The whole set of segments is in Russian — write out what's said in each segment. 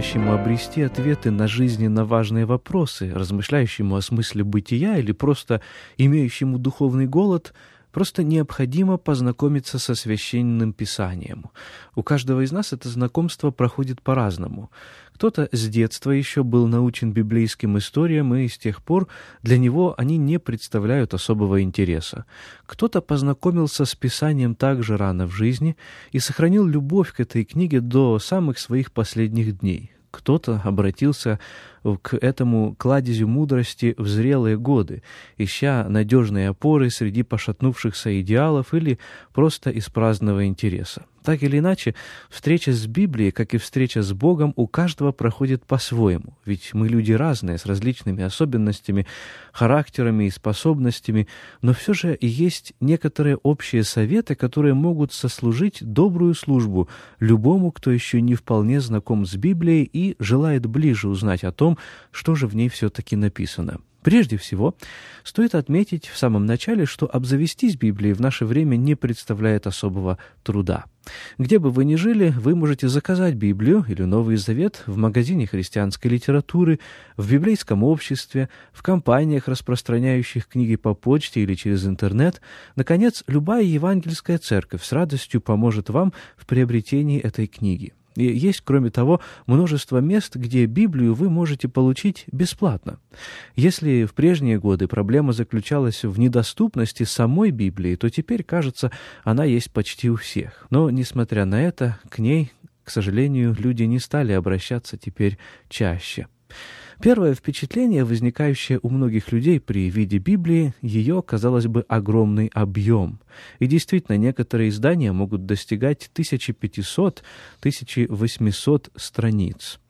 Желающему обрести ответы на жизненно важные вопросы, размышляющему о смысле бытия или просто имеющему духовный голод, просто необходимо познакомиться со священным писанием. У каждого из нас это знакомство проходит по-разному. Кто-то с детства еще был научен библейским историям, и с тех пор для него они не представляют особого интереса. Кто-то познакомился с Писанием так же рано в жизни и сохранил любовь к этой книге до самых своих последних дней. Кто-то обратился к этому кладезю мудрости в зрелые годы, ища надежные опоры среди пошатнувшихся идеалов или просто из праздного интереса. Так или иначе, встреча с Библией, как и встреча с Богом, у каждого проходит по-своему. Ведь мы люди разные, с различными особенностями, характерами и способностями, но все же есть некоторые общие советы, которые могут сослужить добрую службу любому, кто еще не вполне знаком с Библией и желает ближе узнать о том, что же в ней все-таки написано. Прежде всего, стоит отметить в самом начале, что обзавестись Библией в наше время не представляет особого труда. Где бы вы ни жили, вы можете заказать Библию или Новый Завет в магазине христианской литературы, в библейском обществе, в компаниях, распространяющих книги по почте или через интернет. Наконец, любая евангельская церковь с радостью поможет вам в приобретении этой книги. И есть, кроме того, множество мест, где Библию вы можете получить бесплатно. Если в прежние годы проблема заключалась в недоступности самой Библии, то теперь, кажется, она есть почти у всех. Но, несмотря на это, к ней, к сожалению, люди не стали обращаться теперь чаще. Первое впечатление, возникающее у многих людей при виде Библии, ее, казалось бы, огромный объем. И действительно, некоторые издания могут достигать 1500-1800 страниц.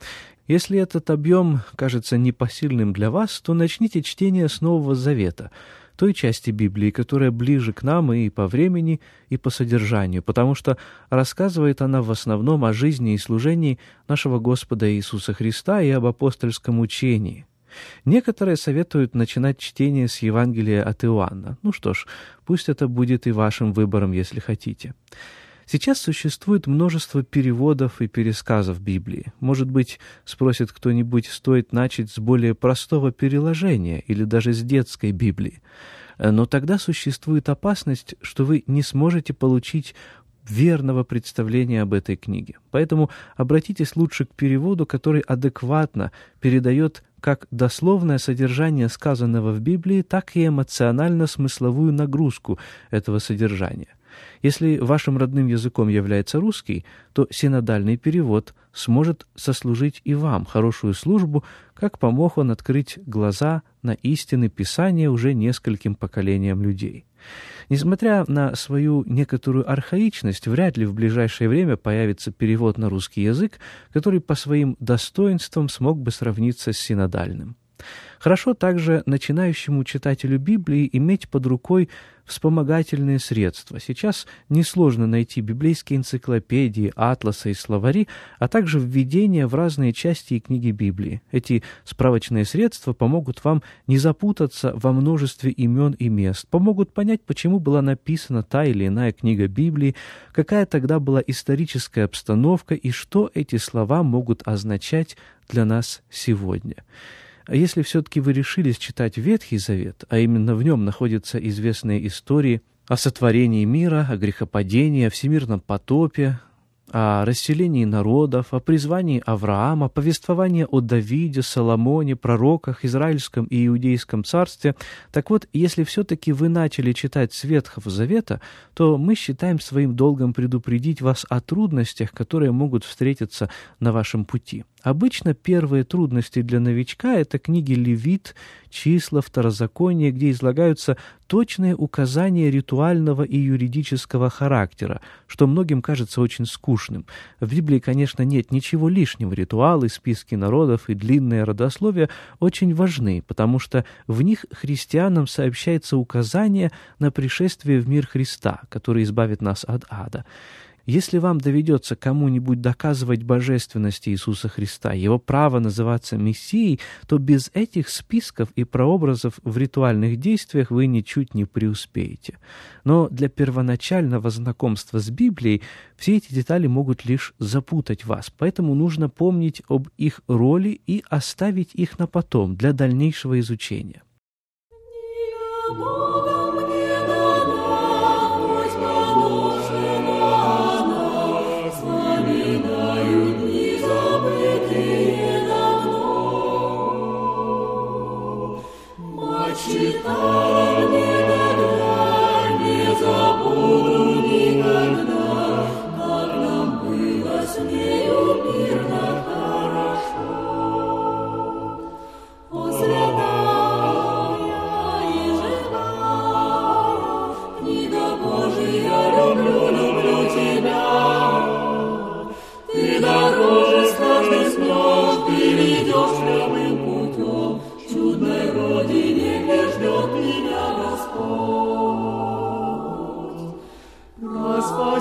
Если этот объем кажется непосильным для вас, то начните чтение с Нового Завета — той части Библии, которая ближе к нам и по времени, и по содержанию, потому что рассказывает она в основном о жизни и служении нашего Господа Иисуса Христа и об апостольском учении. Некоторые советуют начинать чтение с Евангелия от Иоанна. Ну что ж, пусть это будет и вашим выбором, если хотите. Сейчас существует множество переводов и пересказов Библии. Может быть, спросит кто-нибудь, стоит начать с более простого переложения или даже с детской Библии. Но тогда существует опасность, что вы не сможете получить верного представления об этой книге. Поэтому обратитесь лучше к переводу, который адекватно передает как дословное содержание сказанного в Библии, так и эмоционально-смысловую нагрузку этого содержания. Если вашим родным языком является русский, то синодальный перевод сможет сослужить и вам хорошую службу, как помог он открыть глаза на истины Писания уже нескольким поколениям людей. Несмотря на свою некоторую архаичность, вряд ли в ближайшее время появится перевод на русский язык, который по своим достоинствам смог бы сравниться с синодальным. Хорошо также начинающему читателю Библии иметь под рукой вспомогательные средства. Сейчас несложно найти библейские энциклопедии, атласы и словари, а также введения в разные части и книги Библии. Эти справочные средства помогут вам не запутаться во множестве имен и мест, помогут понять, почему была написана та или иная книга Библии, какая тогда была историческая обстановка и что эти слова могут означать для нас сегодня. А если все-таки вы решились читать Ветхий Завет, а именно в нем находятся известные истории о сотворении мира, о грехопадении, о всемирном потопе, о расселении народов, о призвании Авраама, повествование о Давиде, Соломоне, пророках, Израильском и Иудейском царстве. Так вот, если все-таки вы начали читать с Ветхого Завета, то мы считаем своим долгом предупредить вас о трудностях, которые могут встретиться на вашем пути. Обычно первые трудности для новичка — это книги Левит, числа, второзакония, где излагаются точные указания ритуального и юридического характера, что многим кажется очень скучным. В Библии, конечно, нет ничего лишнего. Ритуалы, списки народов и длинные родословия очень важны, потому что в них христианам сообщается указание на пришествие в мир Христа, который избавит нас от ада. Если вам доведется кому-нибудь доказывать божественность Иисуса Христа, его право называться Мессией, то без этих списков и прообразов в ритуальных действиях вы ничуть не преуспеете. Но для первоначального знакомства с Библией все эти детали могут лишь запутать вас, поэтому нужно помнить об их роли и оставить их на потом для дальнейшего изучения. Божий, я люблю, люблю тебя. Ты дорога.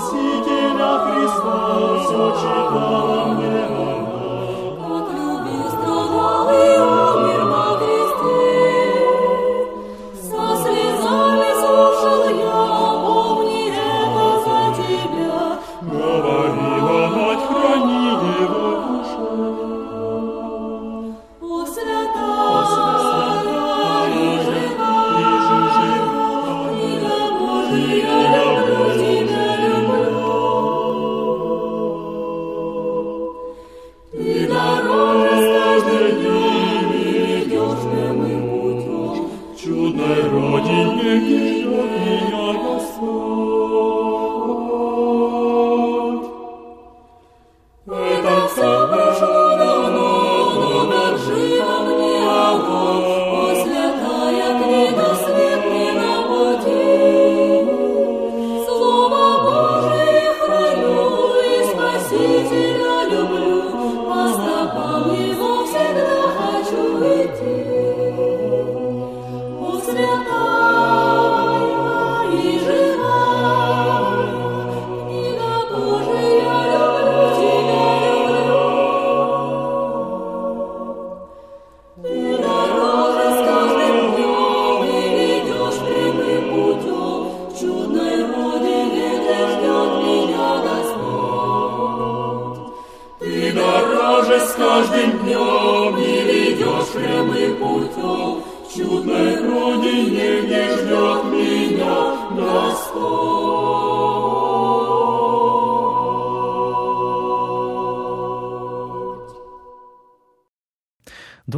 Спасителя Христа все читала мне.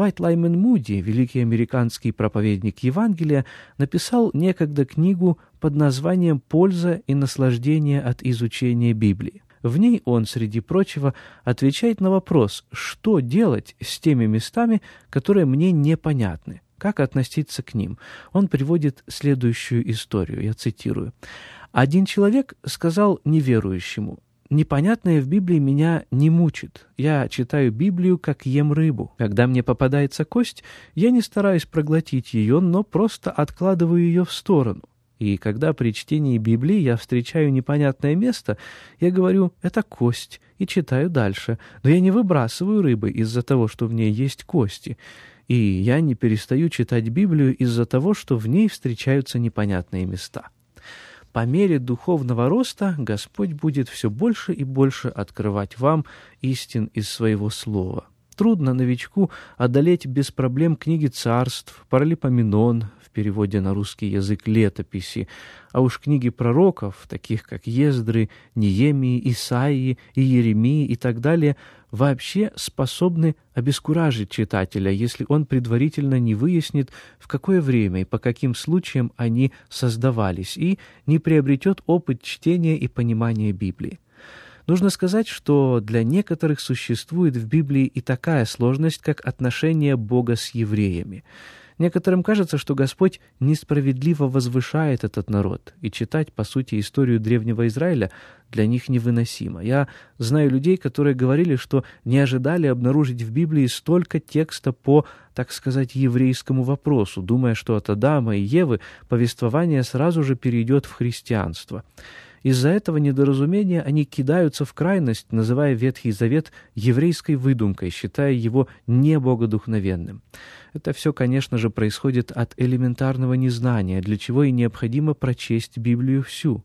Двайт Лаймен Муди, великий американский проповедник Евангелия, написал некогда книгу под названием «Польза и наслаждение от изучения Библии». В ней он, среди прочего, отвечает на вопрос, что делать с теми местами, которые мне непонятны, как относиться к ним. Он приводит следующую историю, я цитирую. «Один человек сказал неверующему, Непонятное в Библии меня не мучит. Я читаю Библию, как ем рыбу. Когда мне попадается кость, я не стараюсь проглотить ее, но просто откладываю ее в сторону. И когда при чтении Библии я встречаю непонятное место, я говорю «это кость» и читаю дальше. Но я не выбрасываю рыбы из-за того, что в ней есть кости. И я не перестаю читать Библию из-за того, что в ней встречаются непонятные места по мере духовного роста Господь будет все больше и больше открывать вам истин из своего слова. Трудно новичку одолеть без проблем книги царств, Паралипоменон, в переводе на русский язык летописи, а уж книги пророков, таких как Ездры, Неемии, Исаии и Еремии и так далее, вообще способны обескуражить читателя, если он предварительно не выяснит, в какое время и по каким случаям они создавались, и не приобретет опыт чтения и понимания Библии. Нужно сказать, что для некоторых существует в Библии и такая сложность, как отношение Бога с евреями. Некоторым кажется, что Господь несправедливо возвышает этот народ, и читать, по сути, историю древнего Израиля для них невыносимо. Я знаю людей, которые говорили, что не ожидали обнаружить в Библии столько текста по, так сказать, еврейскому вопросу, думая, что от Адама и Евы повествование сразу же перейдет в христианство. Из-за этого недоразумения они кидаются в крайность, называя Ветхий Завет еврейской выдумкой, считая его небогодухновенным. Это все, конечно же, происходит от элементарного незнания, для чего и необходимо прочесть Библию всю.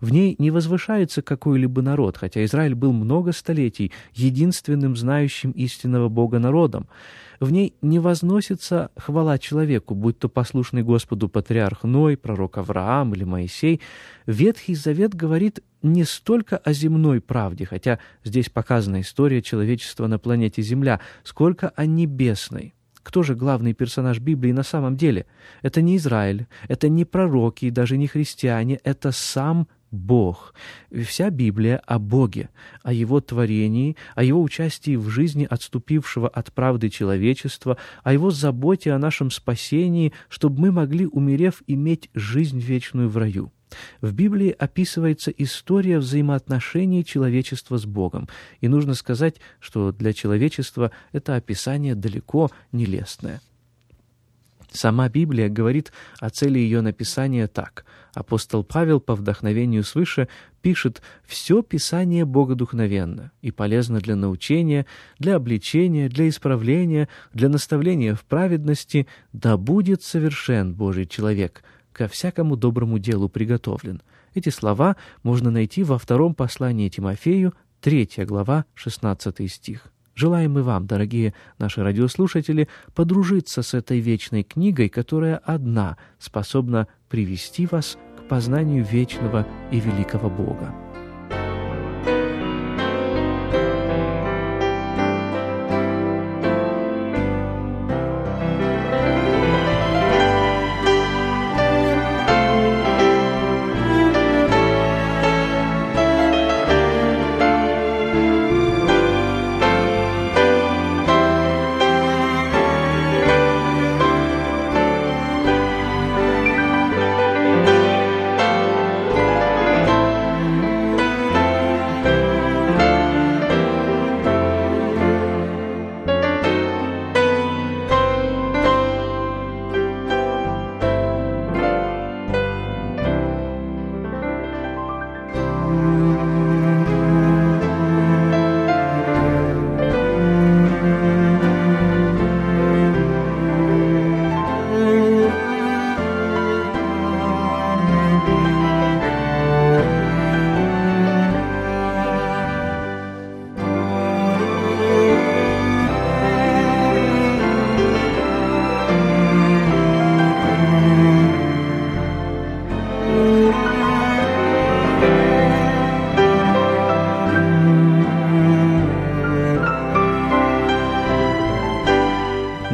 В ней не возвышается какой-либо народ, хотя Израиль был много столетий единственным знающим истинного Бога народом. В ней не возносится хвала человеку, будь то послушный Господу патриарх Ной, пророк Авраам или Моисей. Ветхий Завет говорит не столько о земной правде, хотя здесь показана история человечества на планете Земля, сколько о небесной. Кто же главный персонаж Библии на самом деле? Это не Израиль, это не пророки и даже не христиане, это сам Бог. Вся Библия о Боге, о Его творении, о Его участии в жизни отступившего от правды человечества, о Его заботе о нашем спасении, чтобы мы могли, умерев, иметь жизнь вечную в раю. В Библии описывается история взаимоотношений человечества с Богом, и нужно сказать, что для человечества это описание далеко не лестное. Сама Библия говорит о цели ее написания так. Апостол Павел по вдохновению свыше пишет «Все Писание богодухновенно и полезно для научения, для обличения, для исправления, для наставления в праведности, да будет совершен Божий человек, ко всякому доброму делу приготовлен». Эти слова можно найти во втором послании Тимофею, 3 глава, 16 стих. Желаем и вам, дорогие наши радиослушатели, подружиться с этой вечной книгой, которая одна способна привести вас к познанию вечного и великого Бога.